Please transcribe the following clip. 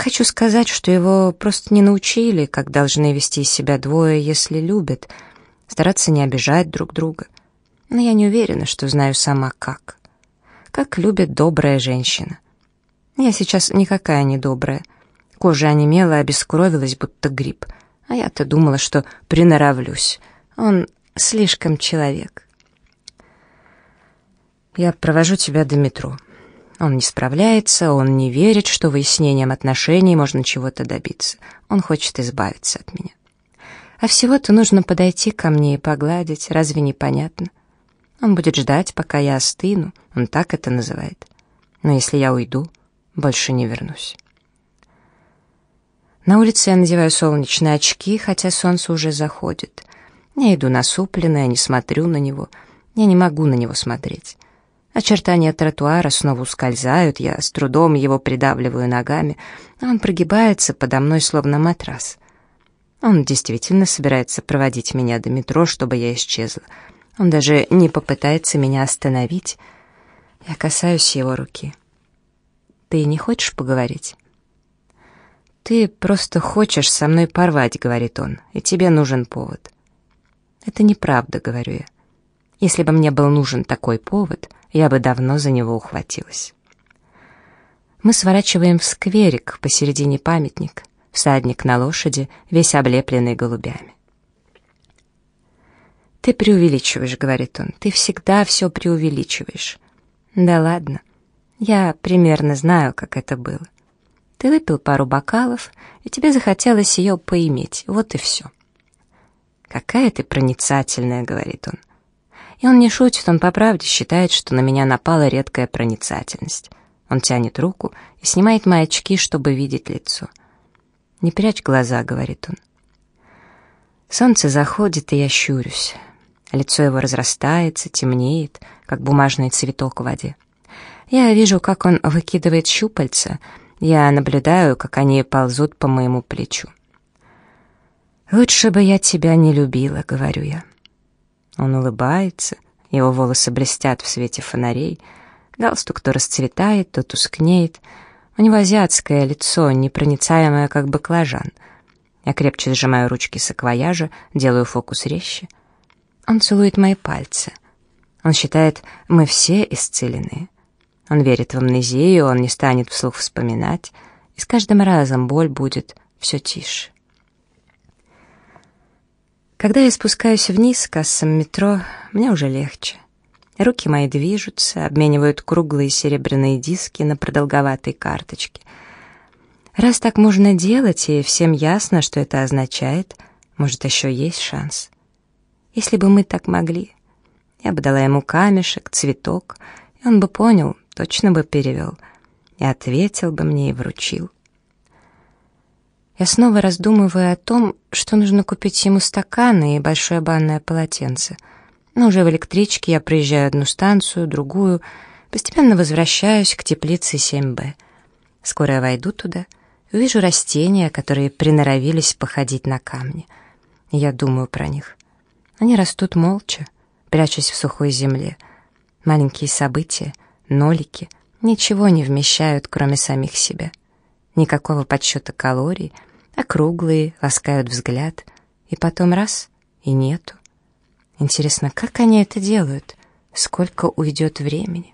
хочу сказать, что его просто не научили, как должны вести себя двое, если любят, стараться не обижать друг друга. Но я не уверена, что знаю сама как. Как любит добрая женщина. Я сейчас никакая не добрая. Кожа онемела, обескровилась, будто гриб. А я-то думала, что приноравлюсь. Он слишком человек. Я провожу тебя до метро. Он не справляется, он не верит, что выяснением отношений можно чего-то добиться. Он хочет избавиться от меня. А всего-то нужно подойти ко мне и погладить, разве не понятно? Он будет ждать, пока я остыну, он так это называет. Но если я уйду, больше не вернусь. На улице я надеваю солнечные очки, хотя солнце уже заходит. Я иду насупленная, не смотрю на него. Я не могу на него смотреть. Очертания тротуара снова ускользают, я с трудом его придавливаю ногами, а он прогибается подо мной, словно матрас. Он действительно собирается проводить меня до метро, чтобы я исчезла. Он даже не попытается меня остановить. Я касаюсь его руки. «Ты не хочешь поговорить?» «Ты просто хочешь со мной порвать», — говорит он, — «и тебе нужен повод». «Это неправда», — говорю я. «Если бы мне был нужен такой повод...» я бы давно за него ухватилась. Мы сворачиваем в скверик посередине памятник, всадник на лошади, весь облепленный голубями. «Ты преувеличиваешь», — говорит он, — «ты всегда все преувеличиваешь». «Да ладно, я примерно знаю, как это было. Ты выпил пару бокалов, и тебе захотелось ее поиметь, вот и все». «Какая ты проницательная», — говорит он. И он не шутит, он по правде считает, что на меня напала редкая проницательность. Он тянет руку и снимает мои очки, чтобы видеть лицо. «Не прячь глаза», — говорит он. Солнце заходит, и я щурюсь. Лицо его разрастается, темнеет, как бумажный цветок в воде. Я вижу, как он выкидывает щупальца, я наблюдаю, как они ползут по моему плечу. «Лучше бы я тебя не любила», — говорю я. Он улыбается, его волосы блестят в свете фонарей, галстук то расцветает, то тускнеет. У него азиатское лицо, непроницаемое, как баклажан. Я крепче сжимаю ручки саквояжа, делаю фокус резче. Он целует мои пальцы. Он считает, мы все исцелены. Он верит в амнезию, он не станет вслух вспоминать, и с каждым разом боль будет все тише. Когда я спускаюсь вниз к кассам метро, мне уже легче. Руки мои движутся, обменивают круглые серебряные диски на продолговатой карточке. Раз так можно делать, и всем ясно, что это означает, может, еще есть шанс. Если бы мы так могли, я бы дала ему камешек, цветок, и он бы понял, точно бы перевел, и ответил бы мне и вручил. Я снова раздумываю о том, что нужно купить ему стаканы и большое банное полотенце. Но уже в электричке я проезжаю одну станцию, другую, постепенно возвращаюсь к теплице 7Б. Скоро я войду туда, увижу растения, которые приноровились походить на камни. И я думаю про них. Они растут молча, прячась в сухой земле. Маленькие события, нолики, ничего не вмещают, кроме самих себя. Никакого подсчета калорий — округлые, ласкают взгляд, и потом раз — и нету. Интересно, как они это делают? Сколько уйдет времени?